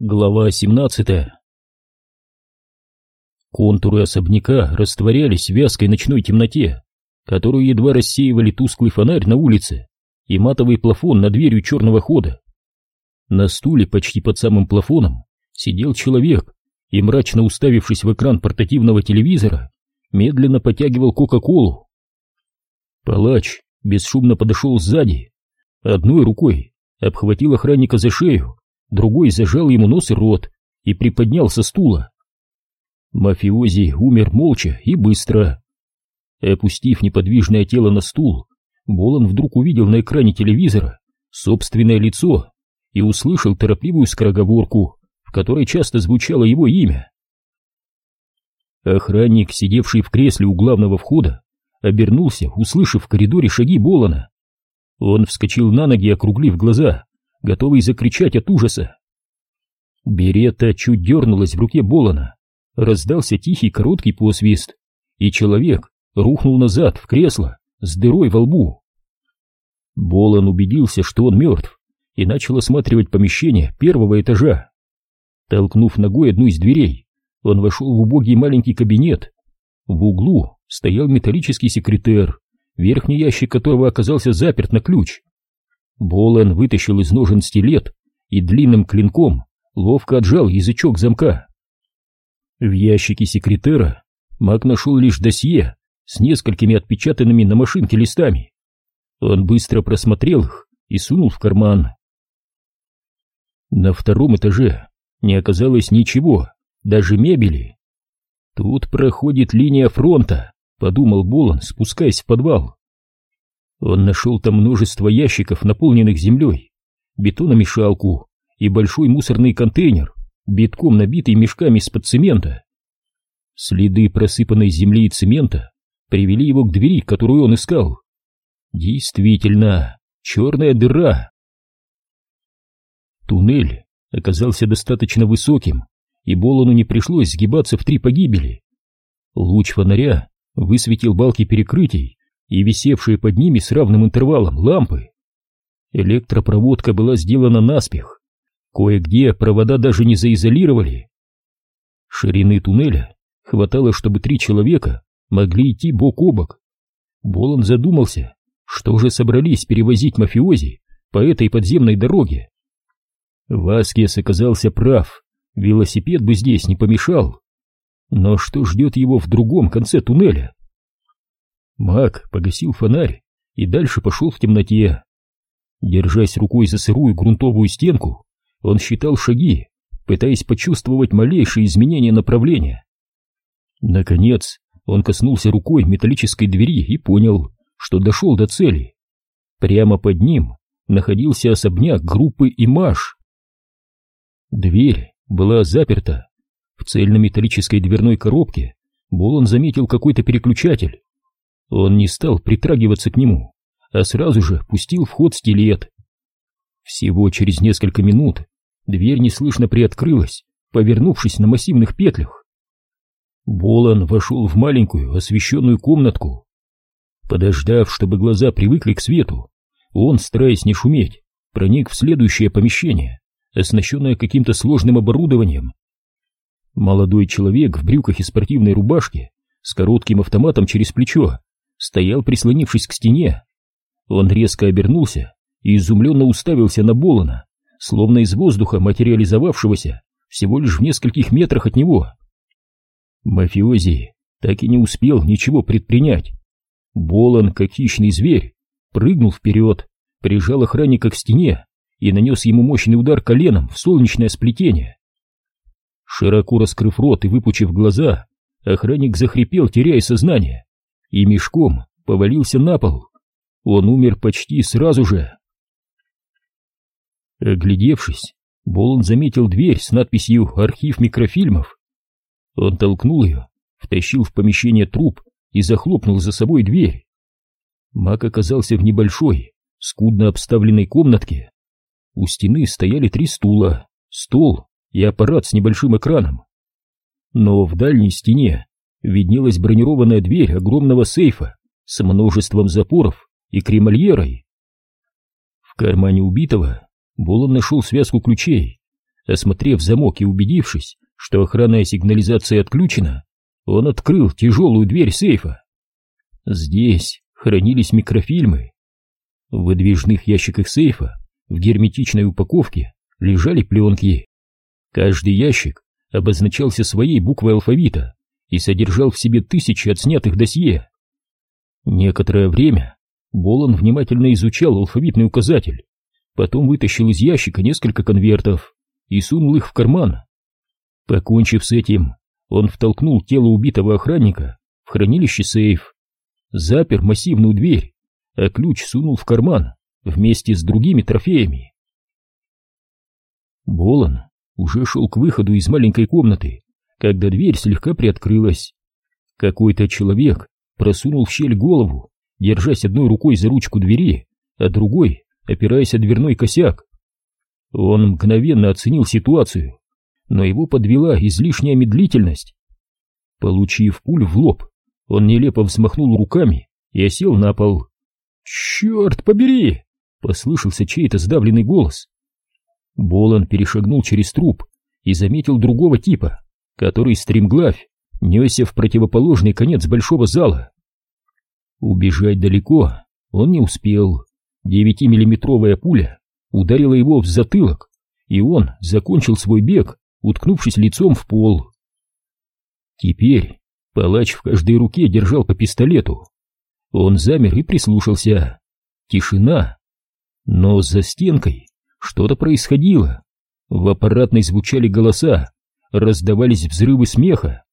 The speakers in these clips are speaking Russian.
Глава 17 Контуры особняка растворялись в вязкой ночной темноте, которую едва рассеивали тусклый фонарь на улице и матовый плафон над дверью черного хода. На стуле почти под самым плафоном сидел человек и, мрачно уставившись в экран портативного телевизора, медленно потягивал Кока-Колу. Палач бесшумно подошел сзади, одной рукой обхватил охранника за шею, другой зажал ему нос и рот и приподнял со стула. Мафиози умер молча и быстро. Опустив неподвижное тело на стул, Болон вдруг увидел на экране телевизора собственное лицо и услышал торопливую скороговорку, в которой часто звучало его имя. Охранник, сидевший в кресле у главного входа, обернулся, услышав в коридоре шаги Болона. Он вскочил на ноги, округлив глаза готовый закричать от ужаса. Берета чуть дернулась в руке Болона, раздался тихий короткий посвист, и человек рухнул назад в кресло с дырой во лбу. Болон убедился, что он мертв, и начал осматривать помещение первого этажа. Толкнув ногой одну из дверей, он вошел в убогий маленький кабинет. В углу стоял металлический секретер, верхний ящик которого оказался заперт на ключ. Болен вытащил из ножен стилет и длинным клинком ловко отжал язычок замка. В ящике секретера Мак нашел лишь досье с несколькими отпечатанными на машинке листами. Он быстро просмотрел их и сунул в карман. На втором этаже не оказалось ничего, даже мебели. Тут проходит линия фронта, подумал Болон, спускаясь в подвал. Он нашел там множество ящиков, наполненных землей, бетономешалку и большой мусорный контейнер, битком набитый мешками из-под цемента. Следы просыпанной земли и цемента привели его к двери, которую он искал. Действительно, черная дыра. Туннель оказался достаточно высоким, и Болону не пришлось сгибаться в три погибели. Луч фонаря высветил балки перекрытий, и висевшие под ними с равным интервалом лампы. Электропроводка была сделана наспех. Кое-где провода даже не заизолировали. Ширины туннеля хватало, чтобы три человека могли идти бок о бок. Болон задумался, что же собрались перевозить мафиози по этой подземной дороге. Васкес оказался прав, велосипед бы здесь не помешал. Но что ждет его в другом конце туннеля? Маг погасил фонарь и дальше пошел в темноте. Держась рукой за сырую грунтовую стенку, он считал шаги, пытаясь почувствовать малейшие изменения направления. Наконец, он коснулся рукой металлической двери и понял, что дошел до цели. Прямо под ним находился особняк группы «Имаш». Дверь была заперта. В цельнометаллической дверной коробке Болон заметил какой-то переключатель. Он не стал притрагиваться к нему, а сразу же пустил в ход стилет. Всего через несколько минут дверь неслышно приоткрылась, повернувшись на массивных петлях. Болан вошел в маленькую освещенную комнатку. Подождав, чтобы глаза привыкли к свету, он, стараясь не шуметь, проник в следующее помещение, оснащенное каким-то сложным оборудованием. Молодой человек в брюках и спортивной рубашке с коротким автоматом через плечо стоял прислонившись к стене. Он резко обернулся и изумленно уставился на Болона, словно из воздуха материализовавшегося всего лишь в нескольких метрах от него. Мафиози так и не успел ничего предпринять. Болон, как хищный зверь, прыгнул вперед, прижал охранника к стене и нанес ему мощный удар коленом в солнечное сплетение. Широко раскрыв рот и выпучив глаза, охранник захрипел, теряя сознание и мешком повалился на пол. Он умер почти сразу же. Оглядевшись, Болон заметил дверь с надписью «Архив микрофильмов». Он толкнул ее, втащил в помещение труп и захлопнул за собой дверь. Мак оказался в небольшой, скудно обставленной комнатке. У стены стояли три стула, стол и аппарат с небольшим экраном. Но в дальней стене виднелась бронированная дверь огромного сейфа с множеством запоров и кремольерой. В кармане убитого Болон нашел связку ключей, Осмотрев замок и убедившись, что охранная сигнализация отключена, он открыл тяжелую дверь сейфа. Здесь хранились микрофильмы. В выдвижных ящиках сейфа в герметичной упаковке лежали пленки. Каждый ящик обозначался своей буквой алфавита и содержал в себе тысячи отснятых досье. Некоторое время Болон внимательно изучал алфавитный указатель, потом вытащил из ящика несколько конвертов и сунул их в карман. Покончив с этим, он втолкнул тело убитого охранника в хранилище сейф, запер массивную дверь, а ключ сунул в карман вместе с другими трофеями. Болон уже шел к выходу из маленькой комнаты, когда дверь слегка приоткрылась. Какой-то человек просунул в щель голову, держась одной рукой за ручку двери, а другой опираясь о дверной косяк. Он мгновенно оценил ситуацию, но его подвела излишняя медлительность. Получив пулю в лоб, он нелепо взмахнул руками и осел на пол. «Черт побери!» — послышался чей-то сдавленный голос. Болон перешагнул через труп и заметил другого типа, который стремглавь несся в противоположный конец большого зала. Убежать далеко он не успел. Девятимиллиметровая пуля ударила его в затылок, и он закончил свой бег, уткнувшись лицом в пол. Теперь палач в каждой руке держал по пистолету. Он замер и прислушался. Тишина. Но за стенкой что-то происходило. В аппаратной звучали голоса, раздавались взрывы смеха.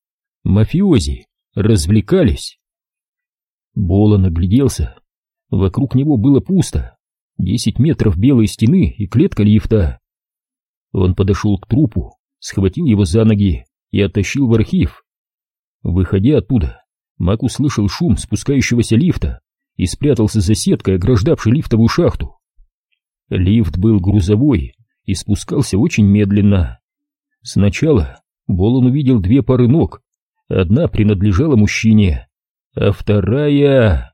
Мафиози развлекались. Бола нагляделся. Вокруг него было пусто. Десять метров белой стены и клетка лифта. Он подошел к трупу, схватил его за ноги и оттащил в архив. Выходя оттуда, Мак услышал шум спускающегося лифта и спрятался за сеткой, ограждавшей лифтовую шахту. Лифт был грузовой и спускался очень медленно. Сначала Болон увидел две пары ног. Одна принадлежала мужчине, а вторая...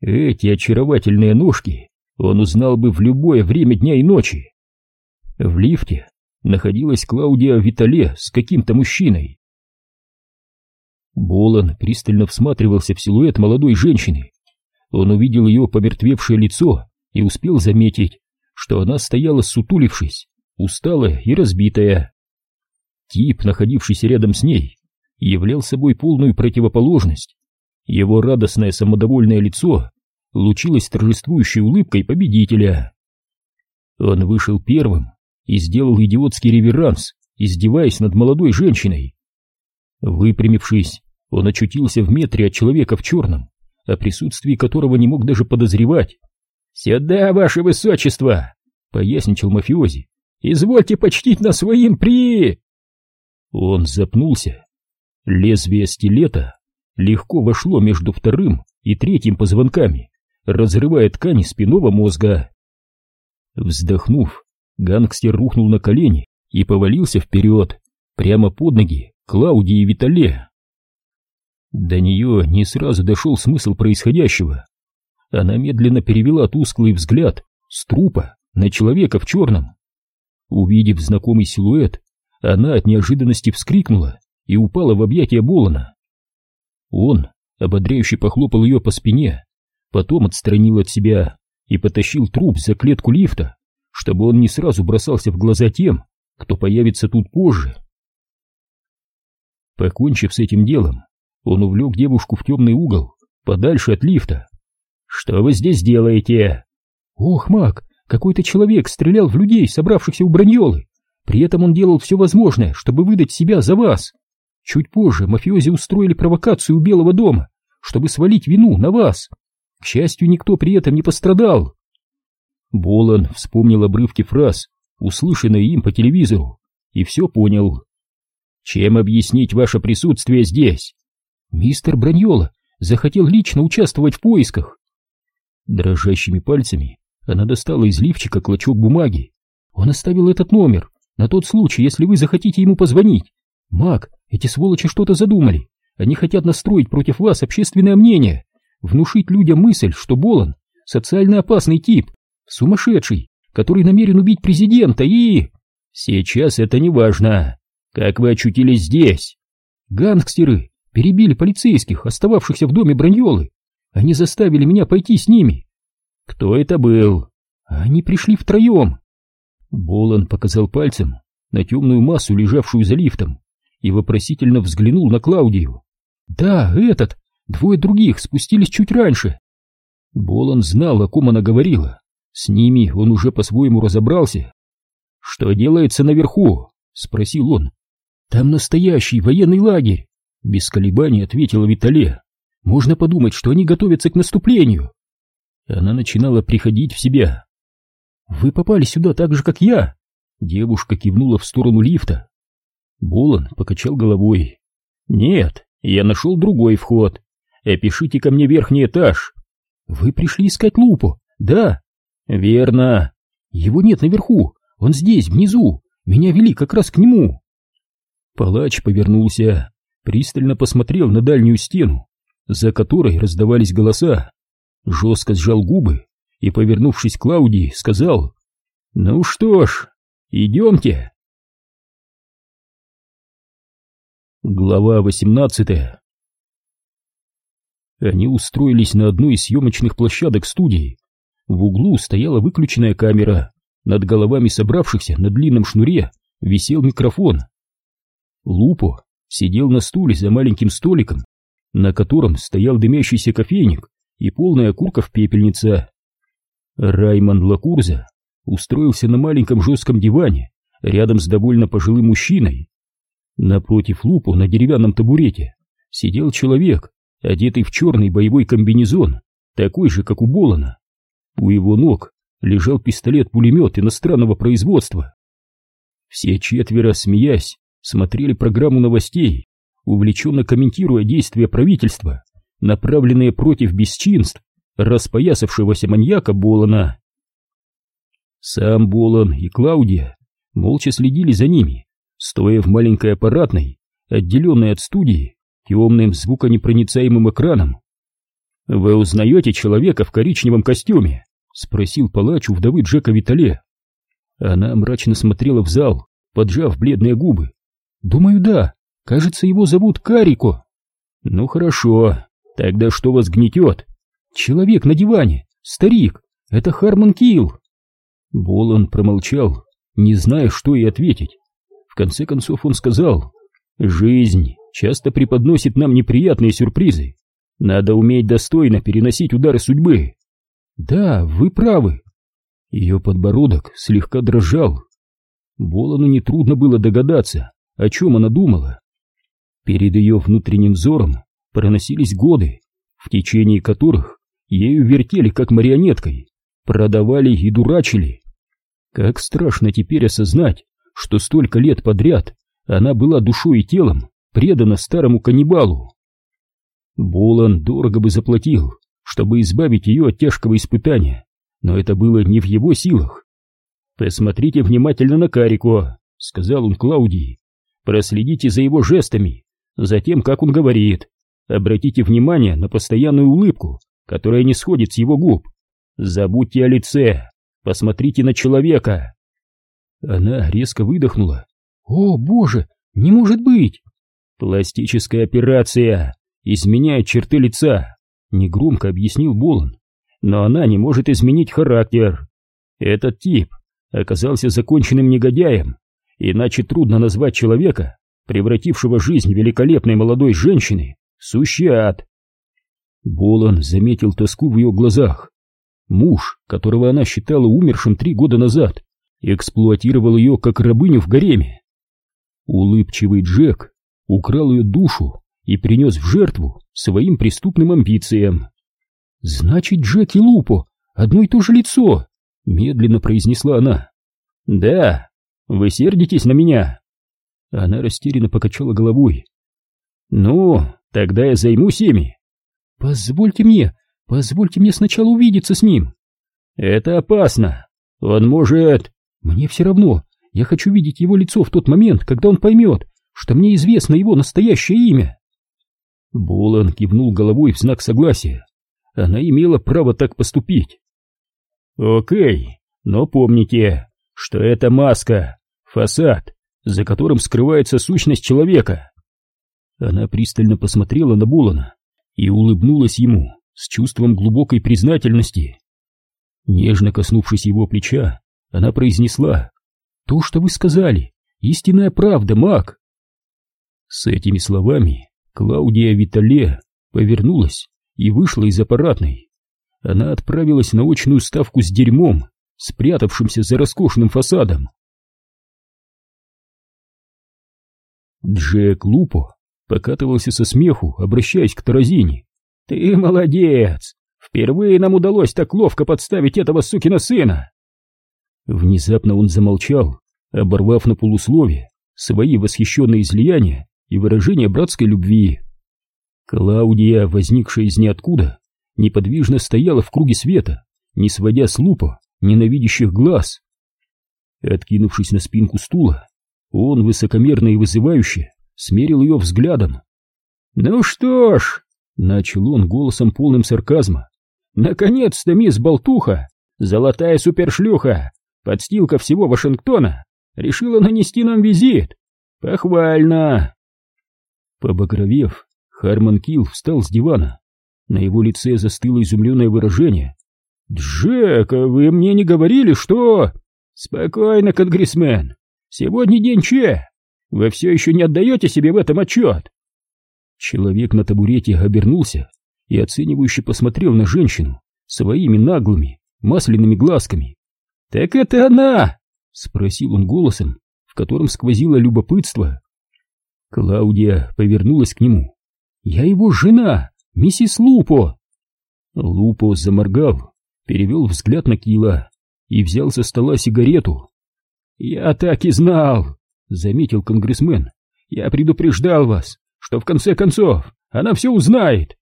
Эти очаровательные ножки он узнал бы в любое время дня и ночи. В лифте находилась Клаудия Витале с каким-то мужчиной. Болон пристально всматривался в силуэт молодой женщины. Он увидел ее помертвевшее лицо и успел заметить, что она стояла сутулившись, усталая и разбитая. Тип, находившийся рядом с ней, являл собой полную противоположность. Его радостное самодовольное лицо лучилось торжествующей улыбкой победителя. Он вышел первым и сделал идиотский реверанс, издеваясь над молодой женщиной. Выпрямившись, он очутился в метре от человека в черном, о присутствии которого не мог даже подозревать. «Сюда, ваше высочество!» — поясничал мафиози. «Извольте почтить на своим при...» Он запнулся. Лезвие стилета легко вошло между вторым и третьим позвонками, разрывая ткани спинного мозга. Вздохнув, гангстер рухнул на колени и повалился вперед, прямо под ноги Клаудии Витале. До нее не сразу дошел смысл происходящего. Она медленно перевела тусклый взгляд с трупа на человека в черном. Увидев знакомый силуэт, она от неожиданности вскрикнула и упала в объятия Болона. Он ободряюще похлопал ее по спине, потом отстранил от себя и потащил труп за клетку лифта, чтобы он не сразу бросался в глаза тем, кто появится тут позже. Покончив с этим делом, он увлек девушку в темный угол, подальше от лифта. «Что вы здесь делаете?» «Ох, маг, какой-то человек стрелял в людей, собравшихся у Браньолы. При этом он делал все возможное, чтобы выдать себя за вас. Чуть позже мафиози устроили провокацию у Белого дома, чтобы свалить вину на вас. К счастью, никто при этом не пострадал. Болан вспомнил обрывки фраз, услышанные им по телевизору, и все понял. Чем объяснить ваше присутствие здесь? Мистер Браньола захотел лично участвовать в поисках. Дрожащими пальцами она достала из лифчика клочок бумаги. Он оставил этот номер на тот случай, если вы захотите ему позвонить. Мак, эти сволочи что-то задумали. Они хотят настроить против вас общественное мнение, внушить людям мысль, что Болон — социально опасный тип, сумасшедший, который намерен убить президента и... Сейчас это не важно. Как вы очутились здесь? Гангстеры перебили полицейских, остававшихся в доме Браньолы. Они заставили меня пойти с ними. Кто это был? Они пришли втроем. Болон показал пальцем на темную массу, лежавшую за лифтом, и вопросительно взглянул на Клаудию. Да, этот. Двое других спустились чуть раньше. Болон знал, о ком она говорила. С ними он уже по-своему разобрался. «Что делается наверху?» — спросил он. «Там настоящий военный лагерь», — без колебаний ответила Витале. «Можно подумать, что они готовятся к наступлению». Она начинала приходить в себя. «Вы попали сюда так же, как я?» Девушка кивнула в сторону лифта. Болон покачал головой. «Нет, я нашел другой вход. Опишите ко мне верхний этаж». «Вы пришли искать Лупу?» «Да». «Верно». «Его нет наверху. Он здесь, внизу. Меня вели как раз к нему. Палач повернулся, пристально посмотрел на дальнюю стену, за которой раздавались голоса. Жестко сжал губы и, повернувшись к Клаудии, сказал «Ну что ж, идемте». Глава восемнадцатая Они устроились на одной из съемочных площадок студии. В углу стояла выключенная камера, над головами собравшихся на длинном шнуре висел микрофон. Лупо сидел на стуле за маленьким столиком, на котором стоял дымящийся кофейник и полная окурков пепельница. Раймон Лакурза устроился на маленьком жестком диване рядом с довольно пожилым мужчиной. Напротив Лупу на деревянном табурете сидел человек, одетый в черный боевой комбинезон, такой же, как у Болона. У его ног лежал пистолет-пулемет иностранного производства. Все четверо, смеясь, смотрели программу новостей, увлеченно комментируя действия правительства, направленные против бесчинств распоясавшегося маньяка Болона. Сам Болон и Клаудия молча следили за ними, стоя в маленькой аппаратной, отделенной от студии, темным звуконепроницаемым экраном. «Вы узнаете человека в коричневом костюме?» — спросил палач у вдовы Джека Витале. Она мрачно смотрела в зал, поджав бледные губы. «Думаю, да. Кажется, его зовут Карико». «Ну хорошо. Тогда что вас гнетет?» «Человек на диване. Старик. Это Харман Килл». Болон промолчал, не зная, что ей ответить. В конце концов он сказал, «Жизнь часто преподносит нам неприятные сюрпризы. Надо уметь достойно переносить удары судьбы. Да, вы правы. Ее подбородок слегка дрожал. Болону нетрудно было догадаться, о чем она думала. Перед ее внутренним взором проносились годы, в течение которых ею вертели как марионеткой, продавали и дурачили. Как страшно теперь осознать, что столько лет подряд она была душой и телом предана старому каннибалу. Болон дорого бы заплатил, чтобы избавить ее от тяжкого испытания, но это было не в его силах. «Посмотрите внимательно на Карико», — сказал он Клаудии. «Проследите за его жестами, за тем, как он говорит. Обратите внимание на постоянную улыбку, которая не сходит с его губ. Забудьте о лице, посмотрите на человека». Она резко выдохнула. «О, боже, не может быть!» «Пластическая операция изменяет черты лица, негромко объяснил Болон. Но она не может изменить характер. Этот тип оказался законченным негодяем, иначе трудно назвать человека, превратившего жизнь великолепной молодой женщины, сущий ад. Болон заметил тоску в ее глазах. Муж, которого она считала умершим три года назад, эксплуатировал ее как рабыню в гареме. Улыбчивый Джек украл ее душу и принес в жертву своим преступным амбициям. «Значит, Джеки Лупо одно и то же лицо!» — медленно произнесла она. «Да, вы сердитесь на меня?» Она растерянно покачала головой. «Ну, тогда я займусь ими». «Позвольте мне, позвольте мне сначала увидеться с ним». «Это опасно. Он может...» «Мне все равно. Я хочу видеть его лицо в тот момент, когда он поймет, что мне известно его настоящее имя». Болан кивнул головой в знак согласия. Она имела право так поступить. «Окей, но помните, что это маска, фасад, за которым скрывается сущность человека. Она пристально посмотрела на Болона и улыбнулась ему с чувством глубокой признательности. Нежно коснувшись его плеча, она произнесла «То, что вы сказали, истинная правда, маг!» С этими словами Клаудия Витале повернулась и вышла из аппаратной. Она отправилась на очную ставку с дерьмом, спрятавшимся за роскошным фасадом. Джек Лупо покатывался со смеху, обращаясь к Таразине. «Ты молодец! Впервые нам удалось так ловко подставить этого сукина сына!» Внезапно он замолчал, оборвав на полусловие свои восхищенные излияния и выражения братской любви. Клаудия, возникшая из ниоткуда, неподвижно стояла в круге света, не сводя с лупа ненавидящих глаз. Откинувшись на спинку стула, он высокомерно и вызывающе смерил ее взглядом. «Ну что ж», — начал он голосом полным сарказма, «наконец-то, мисс Болтуха, золотая супершлюха, подстилка всего Вашингтона, решила нанести нам визит. Похвально!» Побагровев, Харман Килл встал с дивана. На его лице застыло изумленное выражение. «Джек, а вы мне не говорили, что...» «Спокойно, конгрессмен. Сегодня день Че. Вы все еще не отдаете себе в этом отчет?» Человек на табурете обернулся и оценивающе посмотрел на женщину своими наглыми, масляными глазками. «Так это она!» — спросил он голосом, в котором сквозило любопытство. Клаудия повернулась к нему. «Я его жена, миссис Лупо!» Лупо заморгал, перевел взгляд на Кила и взял со стола сигарету. «Я так и знал!» — заметил конгрессмен. «Я предупреждал вас, что в конце концов она все узнает!»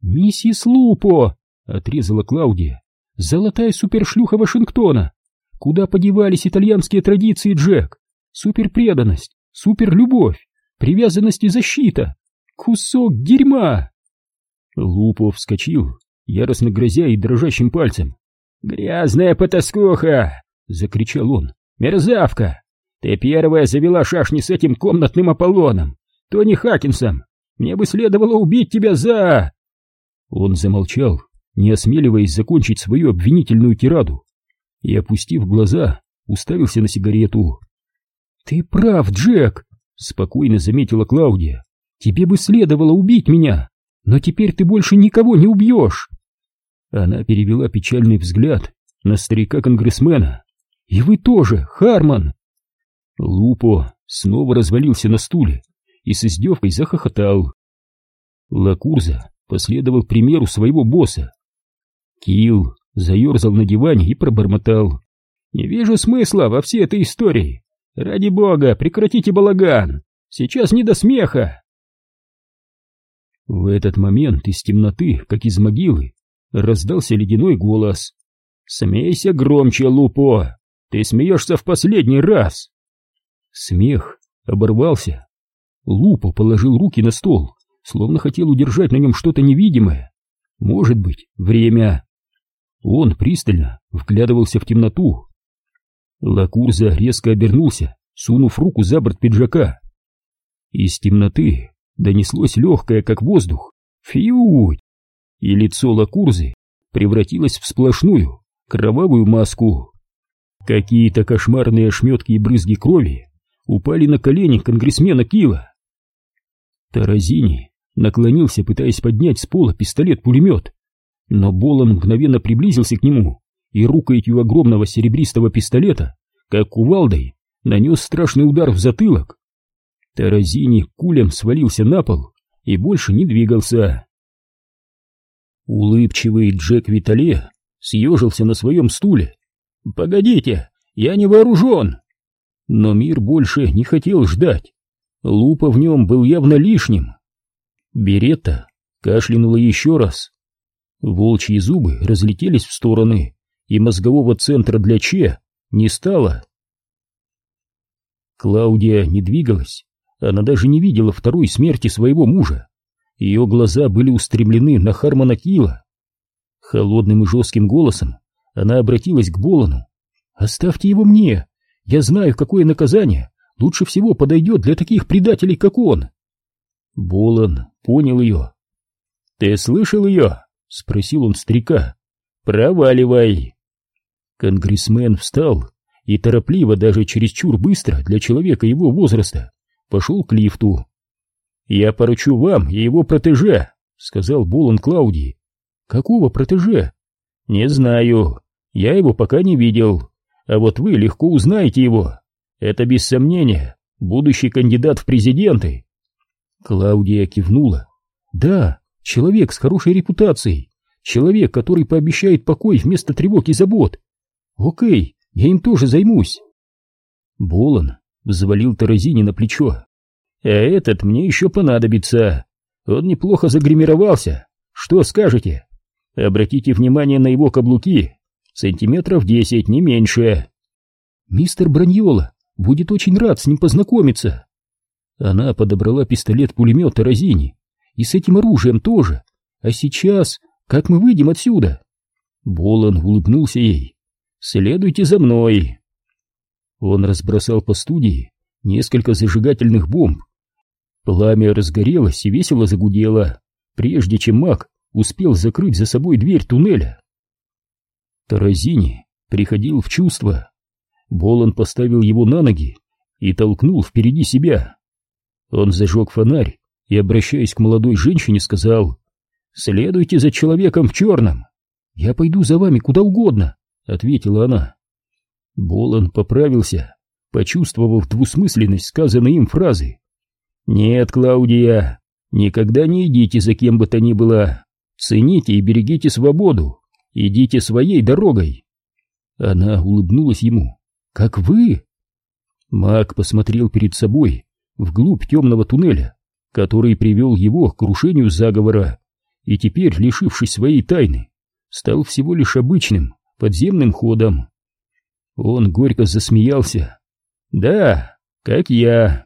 «Миссис Лупо!» — отрезала Клаудия. «Золотая супершлюха Вашингтона! Куда подевались итальянские традиции, Джек? Суперпреданность, суперлюбовь, привязанность и защита! Кусок дерьма!» Лупо вскочил, яростно грозя и дрожащим пальцем. «Грязная потаскуха!» — закричал он. «Мерзавка! Ты первая завела шашни с этим комнатным Аполлоном, Тони Хакинсом! Мне бы следовало убить тебя за...» Он замолчал, не осмеливаясь закончить свою обвинительную тираду, и, опустив глаза, уставился на сигарету. «Ты прав, Джек!» — спокойно заметила Клаудия. «Тебе бы следовало убить меня, но теперь ты больше никого не убьешь!» Она перевела печальный взгляд на старика-конгрессмена. «И вы тоже, Харман!» Лупо снова развалился на стуле и с издевкой захохотал. Лакурза последовал примеру своего босса. Килл заерзал на диване и пробормотал. «Не вижу смысла во всей этой истории. Ради бога, прекратите балаган. Сейчас не до смеха!» В этот момент из темноты, как из могилы, раздался ледяной голос. «Смейся громче, Лупо! Ты смеешься в последний раз!» Смех оборвался. Лупо положил руки на стол, словно хотел удержать на нем что-то невидимое. Может быть, время. Он пристально вглядывался в темноту. Лакурза резко обернулся, сунув руку за борт пиджака. Из темноты донеслось легкое, как воздух, «Фьють!» и лицо Лакурзы превратилось в сплошную кровавую маску. Какие-то кошмарные ошметки и брызги крови упали на колени конгрессмена Кила. Таразини наклонился, пытаясь поднять с пола пистолет-пулемет, но Болон мгновенно приблизился к нему и рукоятью огромного серебристого пистолета, как кувалдой, нанес страшный удар в затылок. Таразини кулем свалился на пол и больше не двигался. Улыбчивый Джек Витале съежился на своем стуле. «Погодите, я не вооружен!» Но мир больше не хотел ждать. Лупа в нем был явно лишним. Беретта кашлянула еще раз. Волчьи зубы разлетелись в стороны, и мозгового центра для Че не стало. Клаудия не двигалась, она даже не видела второй смерти своего мужа. Ее глаза были устремлены на Хармона Кила. Холодным и жестким голосом она обратилась к Болону. «Оставьте его мне! Я знаю, какое наказание лучше всего подойдет для таких предателей, как он. Болон понял ее. «Ты слышал ее?» — спросил он старика. «Проваливай!» Конгрессмен встал и торопливо, даже чересчур быстро для человека его возраста, пошел к лифту. «Я поручу вам и его протеже», — сказал Болон Клаудии. «Какого протеже?» «Не знаю. Я его пока не видел. А вот вы легко узнаете его. Это, без сомнения, будущий кандидат в президенты». Клаудия кивнула. «Да, человек с хорошей репутацией. Человек, который пообещает покой вместо тревог и забот. Окей, я им тоже займусь». Болон взвалил Таразини на плечо. «А этот мне еще понадобится. Он неплохо загримировался. Что скажете? Обратите внимание на его каблуки. Сантиметров десять, не меньше». «Мистер Браньола будет очень рад с ним познакомиться». Она подобрала пистолет-пулемет Таразини. «И с этим оружием тоже. А сейчас, как мы выйдем отсюда?» Болон улыбнулся ей. «Следуйте за мной». Он разбросал по студии несколько зажигательных бомб. Пламя разгорелось и весело загудело, прежде чем маг успел закрыть за собой дверь туннеля. Таразини приходил в чувство. Болон поставил его на ноги и толкнул впереди себя. Он зажег фонарь и, обращаясь к молодой женщине, сказал «Следуйте за человеком в черном». «Я пойду за вами куда угодно», — ответила она. Болон поправился, почувствовав двусмысленность сказанной им фразы. «Нет, Клаудия, никогда не идите за кем бы то ни было. Цените и берегите свободу. Идите своей дорогой». Она улыбнулась ему. «Как вы?» Маг посмотрел перед собой, вглубь темного туннеля, который привел его к крушению заговора, и теперь, лишившись своей тайны, стал всего лишь обычным подземным ходом. Он горько засмеялся. «Да, как я».